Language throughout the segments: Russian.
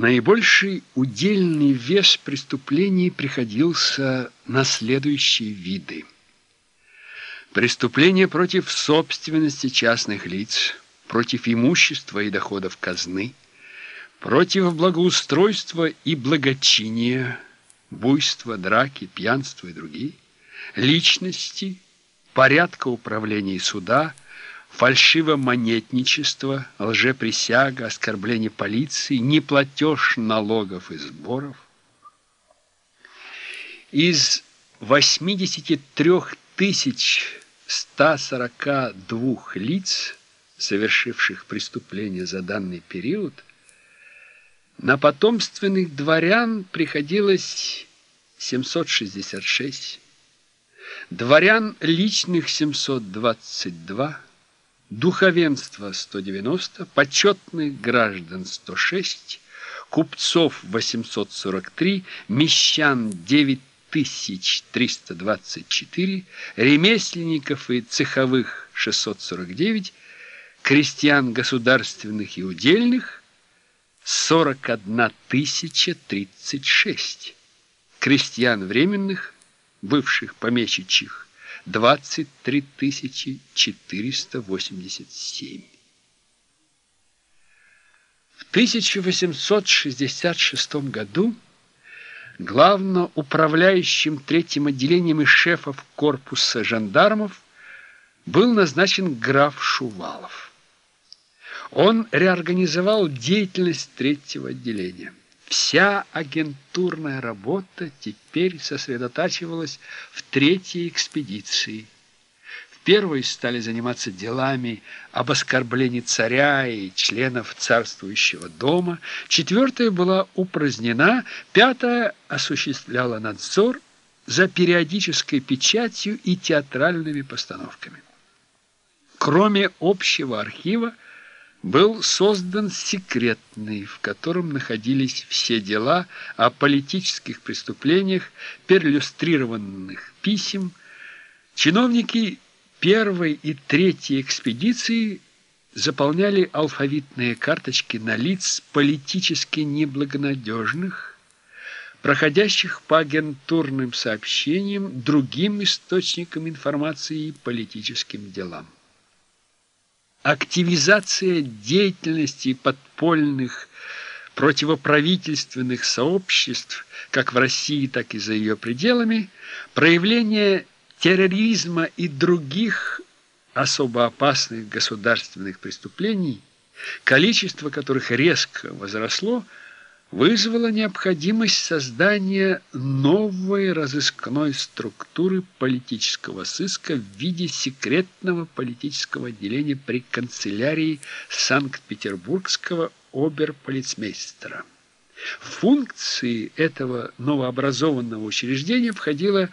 Наибольший удельный вес преступлений приходился на следующие виды. Преступления против собственности частных лиц, против имущества и доходов казны, против благоустройства и благочиния, буйства, драки, пьянства и другие, личности, порядка управления суда – фальшивомонетничество, лжеприсяга, оскорбление полиции, неплатеж налогов и сборов. Из 83 142 лиц, совершивших преступления за данный период, на потомственных дворян приходилось 766, дворян личных 722, духовенство 190, почетных граждан 106, купцов 843, мещан 9324, ремесленников и цеховых 649, крестьян государственных и удельных 41 036, крестьян временных, бывших помещичьих 23 487. В 1866 году главноуправляющим третьим отделением и шефов корпуса жандармов был назначен граф Шувалов. Он реорганизовал деятельность третьего отделения. Вся агентурная работа теперь сосредотачивалась в третьей экспедиции. В первой стали заниматься делами об оскорблении царя и членов царствующего дома, четвертая была упразднена, пятая осуществляла надзор за периодической печатью и театральными постановками. Кроме общего архива, был создан секретный, в котором находились все дела о политических преступлениях, перлюстрированных писем. Чиновники первой и третьей экспедиции заполняли алфавитные карточки на лиц политически неблагонадежных, проходящих по агентурным сообщениям, другим источникам информации и политическим делам. Активизация деятельности подпольных противоправительственных сообществ как в России, так и за ее пределами, проявление терроризма и других особо опасных государственных преступлений, количество которых резко возросло, вызвала необходимость создания новой разыскной структуры политического сыска в виде секретного политического отделения при канцелярии Санкт-Петербургского оберполицмейстера. В функции этого новообразованного учреждения входило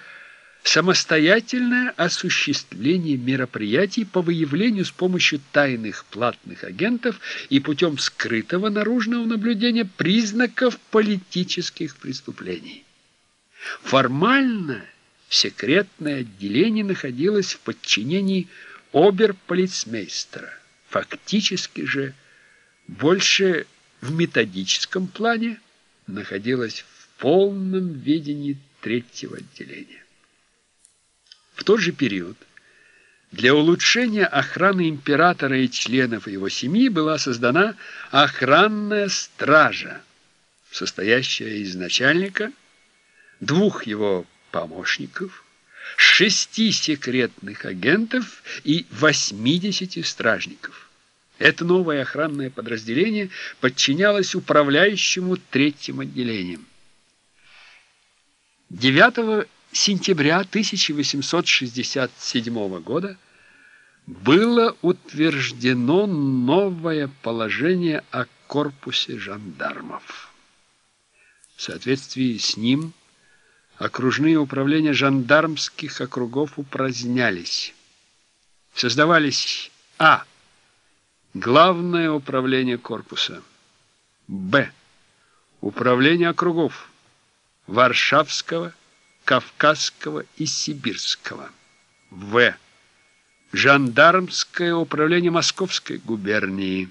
самостоятельное осуществление мероприятий по выявлению с помощью тайных платных агентов и путем скрытого наружного наблюдения признаков политических преступлений. Формально секретное отделение находилось в подчинении оберполицмейстера. Фактически же больше в методическом плане находилось в полном ведении третьего отделения. В тот же период для улучшения охраны императора и членов его семьи была создана охранная стража, состоящая из начальника, двух его помощников, шести секретных агентов и 80 стражников. Это новое охранное подразделение подчинялось управляющему третьим отделением. 9 сентября 1867 года было утверждено новое положение о корпусе жандармов. В соответствии с ним окружные управления жандармских округов упразднялись. Создавались А. Главное управление корпуса. Б. Управление округов Варшавского, Кавказского и Сибирского. В. Жандармское управление Московской губернии.